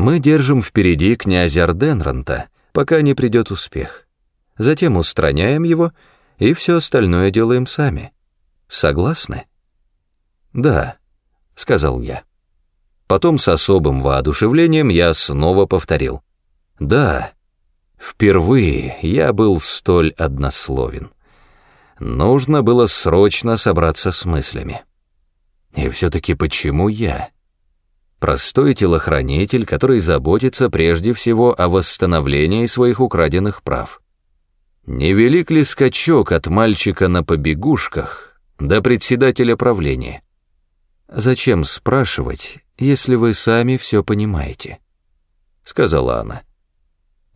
Мы держим впереди князя Арденранта, пока не придет успех. Затем устраняем его, и все остальное делаем сами. Согласны? Да, сказал я. Потом с особым воодушевлением я снова повторил. Да, впервые я был столь однословен. Нужно было срочно собраться с мыслями. И все-таки почему я? Простой телохранитель, который заботится прежде всего о восстановлении своих украденных прав. Невелик ли скачок от мальчика на побегушках до председателя правления? Зачем спрашивать, если вы сами все понимаете? Сказала она.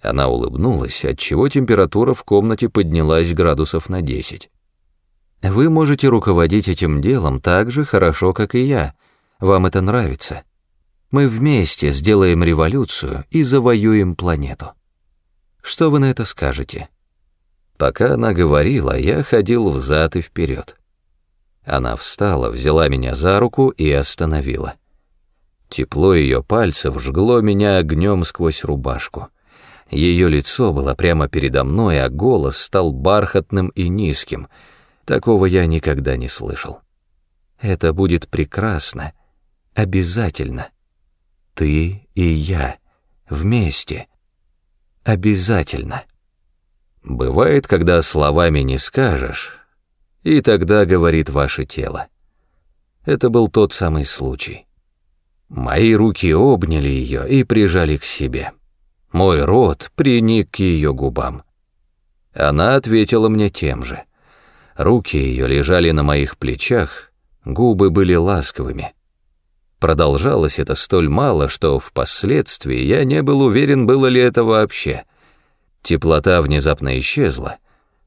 Она улыбнулась, отчего температура в комнате поднялась градусов на десять. Вы можете руководить этим делом так же хорошо, как и я. Вам это нравится. Мы вместе сделаем революцию и завоюем планету. Что вы на это скажете? Пока она говорила, я ходил взад и вперед. Она встала, взяла меня за руку и остановила. Тепло ее пальцев жгло меня огнем сквозь рубашку. Ее лицо было прямо передо мной, а голос стал бархатным и низким — Такого я никогда не слышал. Это будет прекрасно, обязательно. Ты и я вместе. Обязательно. Бывает, когда словами не скажешь, и тогда говорит ваше тело. Это был тот самый случай. Мои руки обняли ее и прижали к себе. Мой рот приник к ее губам. Она ответила мне тем же. Руки ее лежали на моих плечах, губы были ласковыми. Продолжалось это столь мало, что впоследствии я не был уверен, было ли это вообще. Теплота внезапно исчезла,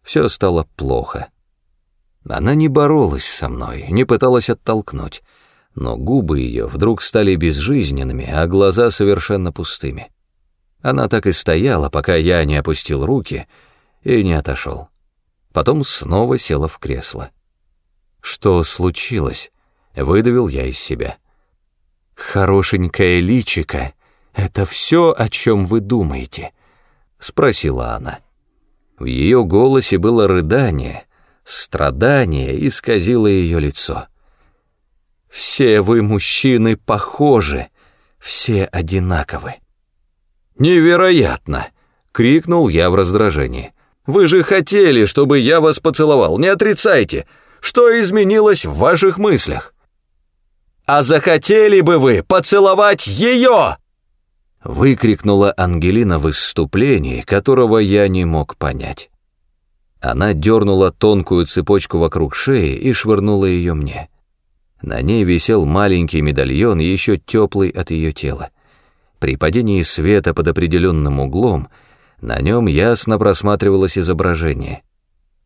все стало плохо. Она не боролась со мной, не пыталась оттолкнуть, но губы ее вдруг стали безжизненными, а глаза совершенно пустыми. Она так и стояла, пока я не опустил руки и не отошел потом снова села в кресло. «Что случилось?» — выдавил я из себя. «Хорошенькая личика, это все, о чем вы думаете?» — спросила она. В ее голосе было рыдание, страдание исказило ее лицо. «Все вы, мужчины, похожи, все одинаковы». «Невероятно!» — крикнул я в раздражении. Вы же хотели, чтобы я вас поцеловал, не отрицайте. Что изменилось в ваших мыслях? А захотели бы вы поцеловать ее? Выкрикнула Ангелина в исступлении, которого я не мог понять. Она дернула тонкую цепочку вокруг шеи и швырнула ее мне. На ней висел маленький медальон, еще теплый от ее тела. При падении света под определенным углом — на нем ясно просматривалось изображение.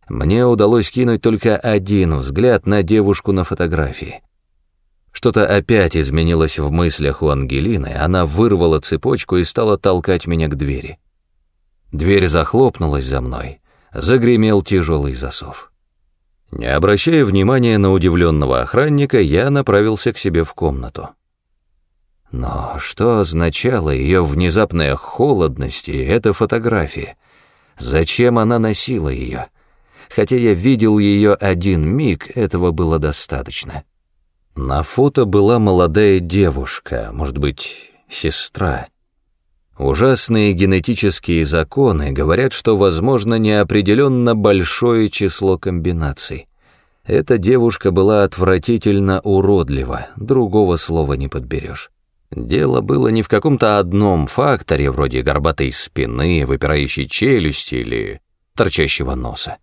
Мне удалось кинуть только один взгляд на девушку на фотографии. Что-то опять изменилось в мыслях у Ангелины, она вырвала цепочку и стала толкать меня к двери. Дверь захлопнулась за мной, загремел тяжелый засов. Не обращая внимания на удивленного охранника, я направился к себе в комнату. Но что означала ее внезапная холодность и эта фотография? Зачем она носила ее? Хотя я видел ее один миг, этого было достаточно. На фото была молодая девушка, может быть, сестра. Ужасные генетические законы говорят, что возможно неопределенно большое число комбинаций. Эта девушка была отвратительно уродлива, другого слова не подберешь. Дело было не в каком-то одном факторе, вроде горбатой спины, выпирающей челюсти или торчащего носа.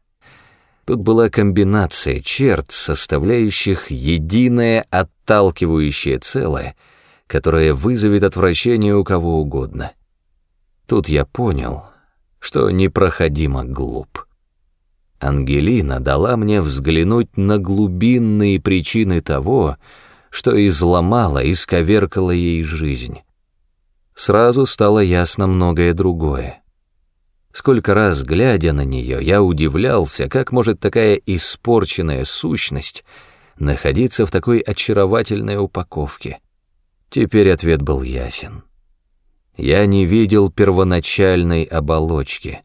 Тут была комбинация черт, составляющих единое отталкивающее целое, которое вызовет отвращение у кого угодно. Тут я понял, что непроходимо глуп. Ангелина дала мне взглянуть на глубинные причины того, что изломало, исковеркало ей жизнь. Сразу стало ясно многое другое. Сколько раз, глядя на нее, я удивлялся, как может такая испорченная сущность находиться в такой очаровательной упаковке. Теперь ответ был ясен. Я не видел первоначальной оболочки.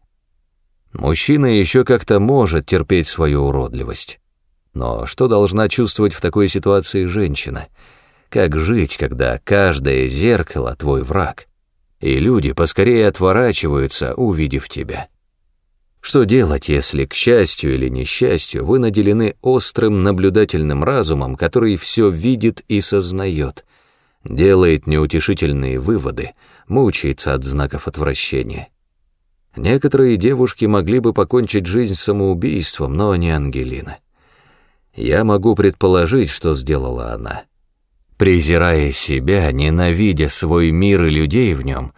Мужчина еще как-то может терпеть свою уродливость. Но что должна чувствовать в такой ситуации женщина? Как жить, когда каждое зеркало — твой враг, и люди поскорее отворачиваются, увидев тебя? Что делать, если, к счастью или несчастью, вы наделены острым наблюдательным разумом, который все видит и сознает, делает неутешительные выводы, мучается от знаков отвращения? Некоторые девушки могли бы покончить жизнь самоубийством, но не Ангелина. Я могу предположить, что сделала она. Презирая себя, ненавидя свой мир и людей в нем,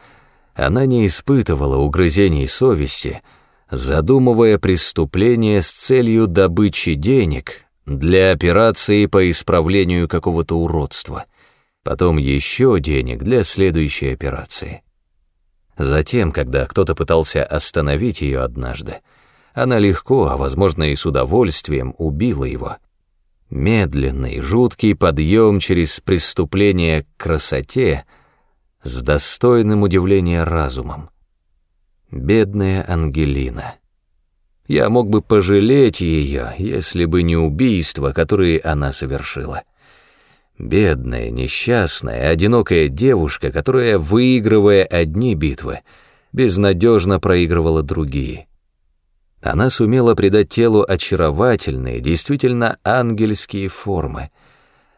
она не испытывала угрызений совести — задумывая преступление с целью добычи денег для операции по исправлению какого-то уродства, потом еще денег для следующей операции. Затем, когда кто-то пытался остановить ее однажды, она легко, а возможно и с удовольствием, убила его. Медленный, жуткий подъем через преступление к красоте с достойным удивления разумом. Бедная Ангелина. Я мог бы пожалеть ее, если бы не убийства, которые она совершила. Бедная, несчастная, одинокая девушка, которая, выигрывая одни битвы, безнадежно проигрывала другие. Она сумела придать телу очаровательные, действительно ангельские формы,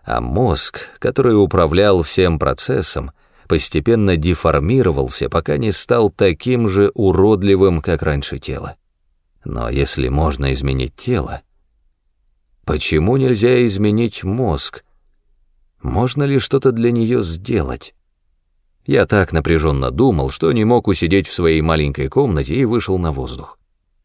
а мозг, который управлял всем процессом, постепенно деформировался, пока не стал таким же уродливым, как раньше тело. Но если можно изменить тело, почему нельзя изменить мозг? Можно ли что-то для нее сделать? Я так напряженно думал, что не мог усидеть в своей маленькой комнате и вышел на воздух.